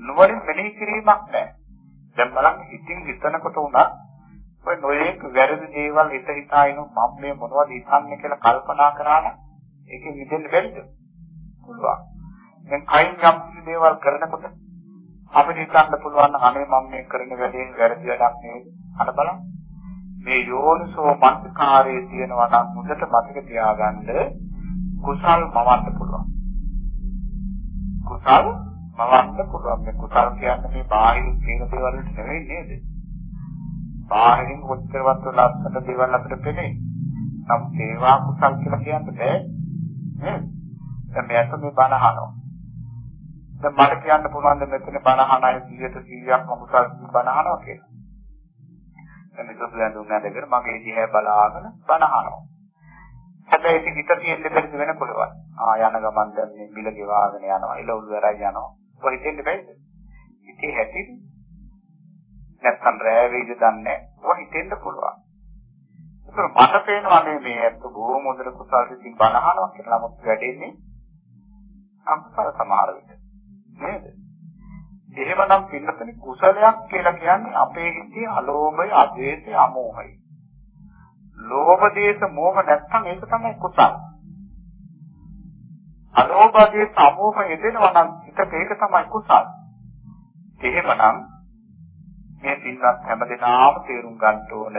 නුවණින් මෙනෙහි කිරීමක් නැහැ. දැන් බලන්න හිතින් හිතනකොට උනත් ඔය නොයේක වැරදි දේවල් හිත හිතා ඉනු මම මේ මොනවද හිතන්නේ කියලා කල්පනා කරා නම් ඒකෙන් මිදෙන්න බැරිද? පුළුවන්. දැන් කයින් යම් කිසි දේවල් කරනකොට අපිට හිතන්න පුළුවන් අනේ මම මේ කරන වැඩේ වැරදි වැඩක් නෙවෙයි. අර බලන්න. මේ යෝනිසෝ මනස්කාරයේ තියෙනවා නම් මුදට මතක තියාගන්න කුසල් මවන්න පුළුවන්. කුසල් මවන්න පුළුවන්. මේ කුසල් කියන්නේ මේ බාහිර තියෙන දේවල් වලට නෙවෙයි නේද? බාහිරින් කොච්චරවත් ලස්සන දේවල් අපිට පෙනේ. නම් ඒවා කුසල් කියලා කියන්න බෑ. නේද? දැන් මේක මේ බණ අහනවා. දැන් මට කියන්න පුළුවන් මෙතන බණ අහන අය 100ට 100ක්ම මුසල් බණ අහනවා කියලා. දැන් මේක සුලඳුන් නැදගෙන මගේ දිහා බලාගෙන බණ අහනවා. හැබැයි ඉතින් හිත තියෙන්න බැරිද වෙන කොලවත්. ආ යන ගමන් දැන් මේ බිල ගෙවාගෙන යනවා, ඉලවුල් වැරයි යනවා. ඔය හිතෙන්න බැයිද? ඉතින් හැටිද? නැත්තම් රෑ වේද දන්නේ ඔය හිතෙන්න පුළුවන්. ඒක මට පේනවා මේ ඇත්ත බොහොම හොඳට කුසල් සිතින් බණ අහනවා කියලා නමුත් වැඩෙන්නේ අකුසල සමහර විට. නේද? එහෙමනම් පින්නතනේ කුසලයක් කියලා කියන්නේ අපේ හිතේ අලෝභය, අදේශය, අමෝහය. ලෝභ, දේශ, මෝහ නැත්නම් ඒක තමයි කුසල. අලෝභ, දේශ, අමෝහ යෙදෙනවා නම් හිතට ඒක තමයි කුසල. එහෙමනම් මේ පින්වත් හැමදෙනාම තේරුම් ගන්න ඕන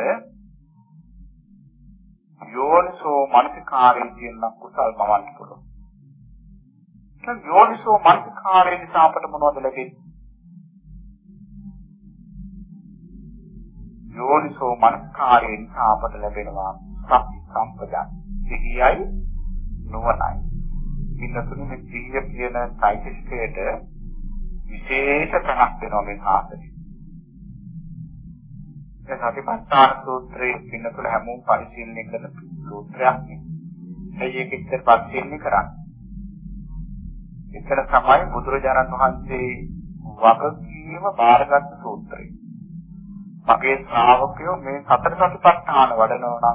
යෝනිසෝ මනසිකාරයෙන් කියන කුසල් මවන්න පුළුවන්. යෝනිසෝ මනස්කාරය නිසා අපට මොනවද ලැබෙන්නේ? යෝනිසෝ මනස්කාරය නිසා අපට ලැබෙනවා සති සම්පදා. සිහියයි නුවණයි. පින්නතුනේ මේ සිහිය කියන চৈতසිකයට විශේෂ තැනක් දෙනවා මේ සාසනය. ඒ සතිපට්ඨාන සූත්‍රයේ පින්නතුල හැමෝම පරිශීලනය කරන සූත්‍රයක් නේ. ඒ ඒකෙත් පරිශීලනය කරන්නේ. එතන තමයි බුදුරජාණන් වහන්සේ වගකීම බාරගත් සූත්‍රය. මගේ ශ්‍රාවකයෝ මේ සතර සතිපට්ඨාන වඩනවා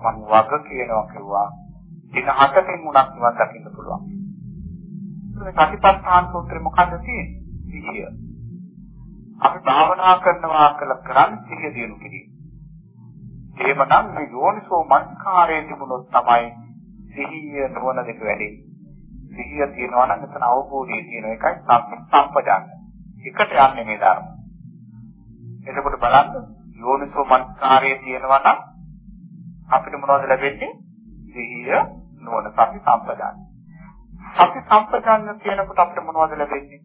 නම් මම වග කියනවා කිව්වා. දින හතකින් මුණක් නිවන් දකින්න පුළුවන්. මේ සතිපට්ඨාන සූත්‍රය මොකද්ද තියෙන්නේ? සිහිය. අපි භාවනා කරනවා කියලා කරන්නේ සිහිය දිනු කිරීම. එහෙමනම් මේ යෝනිසෝ මනස්කාරයේ තිබුණොත් තමයි සිහිය නොවන දෙක වැඩි. සිහිය තියෙනවා නම් එතන අවබෝධය තියෙන එකයි සම්ප සම්පජාන. එකට යන්නේ මේ ධර්ම. එතකොට බලන්න යෝනිසෝ මනස්කාරයේ තියෙනවා නම් අපිට මොනවද ලැබෙන්නේ? සිහිය නොවන සති සම්පජාන. සති සම්පජාන කියනකොට අපිට මොනවද ලැබෙන්නේ?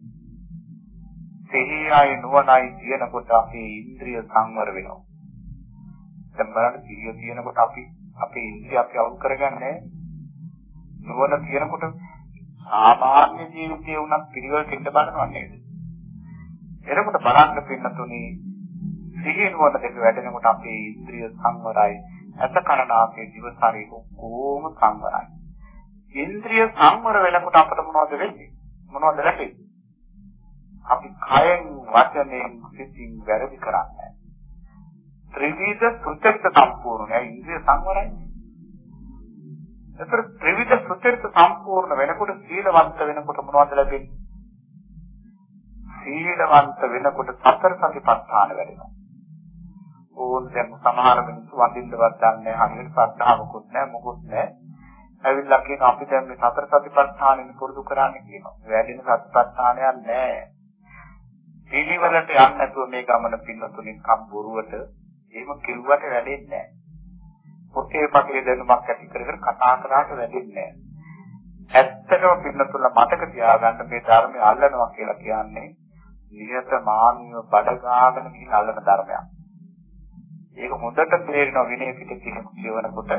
සිහියයි නුවණයි කියනකොට අපේ ඉන්ද්‍රිය සංවර වෙනවා. දැන් බලන්න සිහිය කියනකොට අපි අපේ ඉන්ද්‍රිය අපි අවුල් කරගන්නේ නුවණ කියනකොට සාමාන්‍ය ජීවිතයේ උනත් පිළිවෙලට ඉන්න බලනවා නේද? එතකොට බලන්න පින්නතුනේ සිහිය නුවණ දෙක වැඩෙනකොට අපේ ඉන්ද්‍රිය සංවරයි. ඇස කනනාසය දිව ශරීර කොහොම සංවරයි. ඉන්ද්‍රිය සංවර වෙනකොට අපට මොනවද වෙන්නේ? මොනවද ලැබෙන්නේ? අපි කයෙන් වචනයෙන් සිතින් වැරදි කරන්නේ. ත්‍රිවිධ සුත්‍ත්‍ය සම්පූර්ණයි ඉන්ද්‍රිය සංවරයි. ඒතර ත්‍රිවිධ සුත්‍ත්‍ය සම්පූර්ණ වෙනකොට සීලවන්ත වෙනකොට මොනවද ලැබෙන්නේ? සීලවන්ත වෙනකොට සතර සතිපට්ඨාන වැඩෙනවා. ඕන් දැන් සමහර මිනිස්සු වඳින්නවත් දන්නේ හරියට ශ්‍රද්ධාවකුත් නැහැ මොකුත් නැහැ. ඇවිල්ලා කියන අපි දැන් මේ සතර සතිපට්ඨානෙ පුරුදු කරන්න කියනවා. වැඩින සතිපට්ඨානයක් නැහැ. පිළිවෙලට යන්නේ නැතුව මේ ගමන පින්නතුලින් කම් බොරුවට එහෙම කිව්වට වැඩෙන්නේ නැහැ. පොතේ පතේ දැනුමක් ඇති කර කර කතා කරාට වැඩෙන්නේ නැහැ. ඇත්තටම පින්නතුල මතක තියාගන්න මේ ධර්මය අල්ලනවා කියලා කියන්නේ නිහතමානීව බඩගාගෙන ගිහින් අල්ලන ධර්මයක්. ඒක හොඳට තේරෙනවා විනය පිටකේ කියවනකොට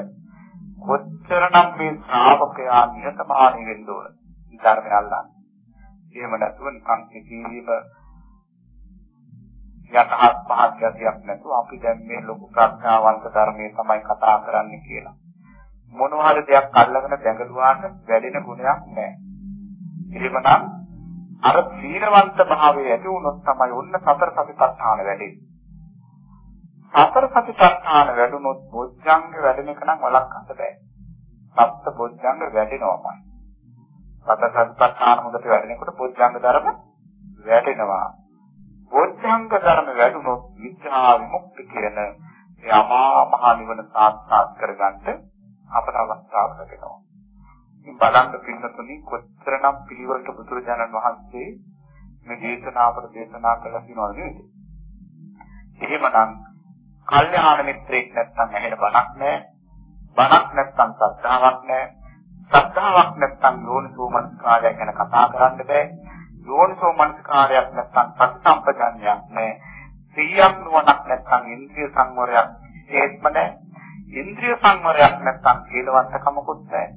කොච්චරනම් මේ ශ්‍රාවකයා නිහතමානී වෙන්න ඕන ධර්මය අල්ලන්න. එහෙම නැතුව නිකන් කිසිම යටහත් පහත් ගතියක් නැතුව අපි දැන් මේ ලොකු ප්‍රඥාවන්ත ධර්මයේ තමයි කතා කරන්නේ කියලා. මොනවා හරි දෙයක් අල්ලගෙන දැඟලුවාට වැඩෙන ගුණයක් නැහැ. එහෙමනම් අර සීලවන්ත භාවයේ ඇති වුණොත් තමයි ඔන්න සතර සතිපට්ඨාන වැඩෙන්නේ. සතර සතිපට්ඨාන වැඩුණොත් බොජ්ජංග වැඩෙන එක නම් වළක්වන්න බෑ. සප්ත බොජ්ජංග වැඩෙනවමයි. සතර සතිපට්ඨාන හොඳට වැඩෙනකොට බොජ්ජංග ධර්ම වැඩෙනවා. බොද්ධංග ධර්ම වැඩුණොත් විඥා විමුක්ති කියන ඒ අමා මහ නිවන සාක්ෂාත් කරගන්න අපට අවස්ථාව ලැබෙනවා. ඉතින් බලන්න පින්නතුනි කොතරනම් පිළිවෙලට බුදුරජාණන් වහන්සේ මේ දේශනාවකට දේශනා කළා කියනවද නේද? එහෙමනම් කල්යාණ මිත්‍රෙක් නැත්නම් ඇහෙන බණක් නැහැ. බණක් නැත්නම් සද්ධාාවක් නැහැ. සද්ධාාවක් නැත්නම් යෝනිසෝමනස්කාරය ගැන කතා කරන්න බෑ. යෝනිසෝ මනස්කාරයක් නැත්නම් සති සම්පජන්යක් නැහැ. සිහියක් නුවණක් නැත්නම් ඉන්ද්‍රිය සංවරයක් ඒත්ම නැහැ. ඉන්ද්‍රිය සංවරයක් නැත්නම් සීලවන්තකමකුත් නැහැ.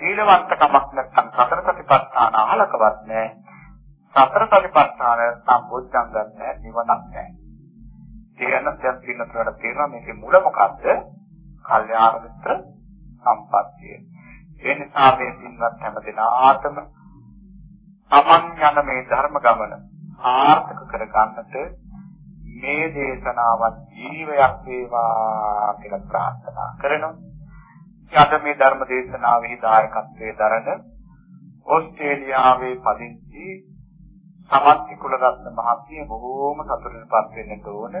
සීලවන්තකමක් නැත්නම් සතර සතිපට්ඨාන අහලකවත් නැහැ. සතර සතිපට්ඨාන සම්බුද්ධංගත් නැහැ නිවනක් නැහැ. කියන දැන් පින්නතරට තේරෙනවා මේකේ මුල මොකද්ද? කල්යාණ මිත්‍ර සම්පත්තිය. ඒ නිසා මේ සින්වත් හැම දිනාටම තමන් යන මේ ධර්ම ගමන ආර්ථක කරගන්නට මේ දේශනාවත් ජීවයක් වේවා කියලා ප්‍රාර්ථනා කරනවා. අද මේ ධර්ම දේශනාවෙහි දායකත්වයේ දරන ඕස්ට්‍රේලියාවේ පදිංචි සමත්ති කුලරත්න මහත්මිය බොහෝම සතුටින්පත් වෙන්නට ඕන.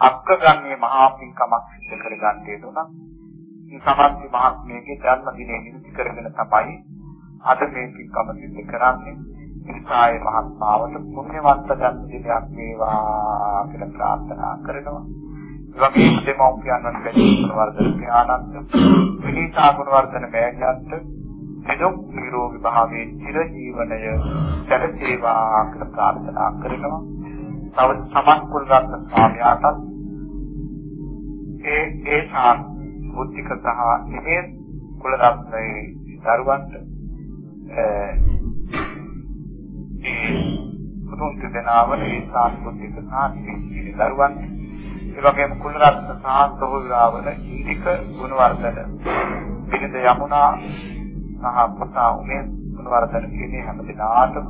අක්කගන්නේ මහා පින්කමක් සිදු කරගන්න හේතුණා. මේ සමත්ති මහත්මියගේ ජන්ම දිනය නිමිති කරගෙන තමයි අද මේ පින්කම සිදු කරන්නේ ඉස්හාය මහත්මාවට පුණ්‍යවන්ත ජන්මදිනයක් වේවා කියලා ප්‍රාර්ථනා කරනවා. ඒ වගේම දෙමව්පියන් වහන්සේ ගුණවර්ධන ඥානන්ත විනීතා ගුණවර්ධන මෑණියන්ට නිදුක් නිරෝගී භාවයේ චිර ජීවනය සැලසේවා කියලා ප්‍රාර්ථනා කරනවා. තව සමන්කුල් රත්න ස්වාමීයාට ඒ ඒ ශාන් බුද්ධික සහ ඉමේ කුල රත්නයේ දරුවන්ට ඒ පුතුන් දෙදෙනාවල ඒ ශාන් බුද්ධික සහ දරුවන් ඒ වගේම කුල රත්න සහ සහෝදරාවල ඉන්දික ගුණවර්ධන පිළිද යමුනා සහ පුතා උමේ ගුණවර්ධන කියන හැම දිනාටම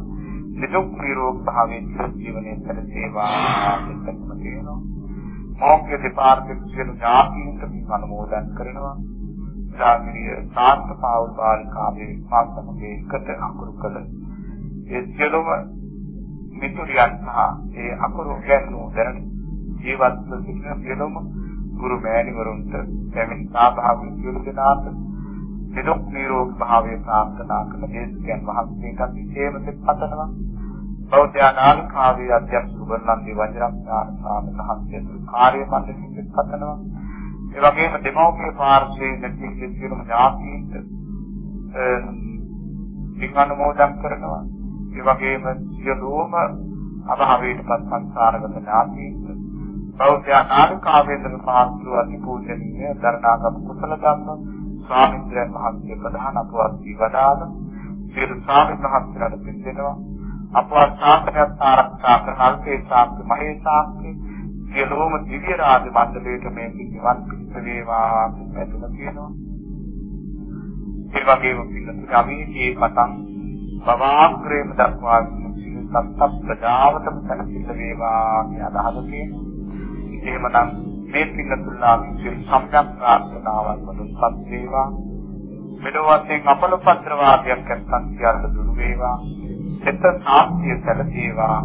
නිදුක් නිරෝග භාවයෙන් ජීවනයේ සැලසේවා කියලා කියනවා. මොක්ඛ දෙපාර්තමේන්තු සියලු ඥාතීන්ට පින් අනුමෝදන් කරනවා. සාගරිය සාර්ථ පාවල් බාලිකාවේ මාසමගේ එකට අකුරු කළ ඒ සියලුම මිතුරියන් සහ ඒ අකුරු ගැනීම දැන ජීවත්ව සිටින සියලුම ගුරු මෑණිවරුන්ට පැමිණ සහභාගී සියලු දෙනාට නිරොග් නිරෝගී භාවය ප්‍රාර්ථනා කරන දේශකයන් වහන්සේට විශේෂම පතනවා බෞද්ධ නාලිකාවේ අධ්‍යක්ෂ සුබර්ණන්දි වජිරඥාන ස්වාමීන් වහන්සේ කාර්ය මණ්ඩලයෙන් පතනවා. ඒ වගේම දෙමෝපිය පාර්ශ්වයේ නැති සියලුම ඥාතීන්ට පින් අනුමෝදන් කරනවා. ඒ වගේම සියලුම අභාවයටපත් සංසාරගත ඥාතීන්ට බෞද්ධ නාලිකාවේ දන පාත්‍ර අතිපූජනීය දරණාගම කුසල ධම්ම ස්වාමීන් වහන්සේ ප්‍රධාන අපවත් වදාළ සියලු ස්වාමීන් වහන්සේලාට පින් දෙනවා. අපවත් ශාසනයත් ආරක්ෂා කරන අල්පේ ශාස්ත්‍ර මහේ ශාස්ත්‍ර සියලුම දිව්‍ය රාජ මණ්ඩලයට මේ පිළිවන් පිළිස වේවා කියලා කියනවා. ඒ වගේම පිළිතුරු අමීගේ පතන් බවාග්‍රේම දක්වා සත්ත ප්‍රජාවතම සැලසිල්ල වේවා කියන අදහස තියෙනවා. එහෙමනම් මේ පිළිතුරුලා සිල් සම්‍යක් ප්‍රාර්ථනාවන් වලපත් වේවා. මෙලොව වශයෙන් අපලපත්‍ර වාදයක් නැත්නම් සියල්ල දුරු වේවා. සිත සාන්තිය සැලසේවා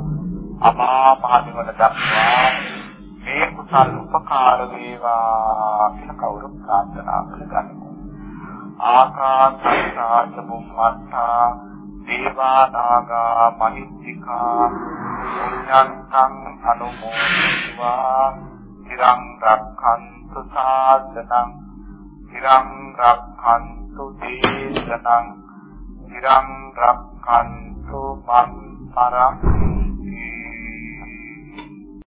අමා මහ නිවන දක්වා මේ කුසල් උපකාර වේවා කියලා කවුරුත් ප්‍රාර්ථනා කරගන්නවා. ආකාසාච බුම්මත්තා දේවා නාග මහිත්‍තිකා පුඤ්ඤන්තං අනුමෝදිවා ඉරං රක්ඛන්තු සාසනං ඉරං රක්ඛන්තු දේශනං ඉරං රක්ඛන්තු මන් පරක්ඛන්තු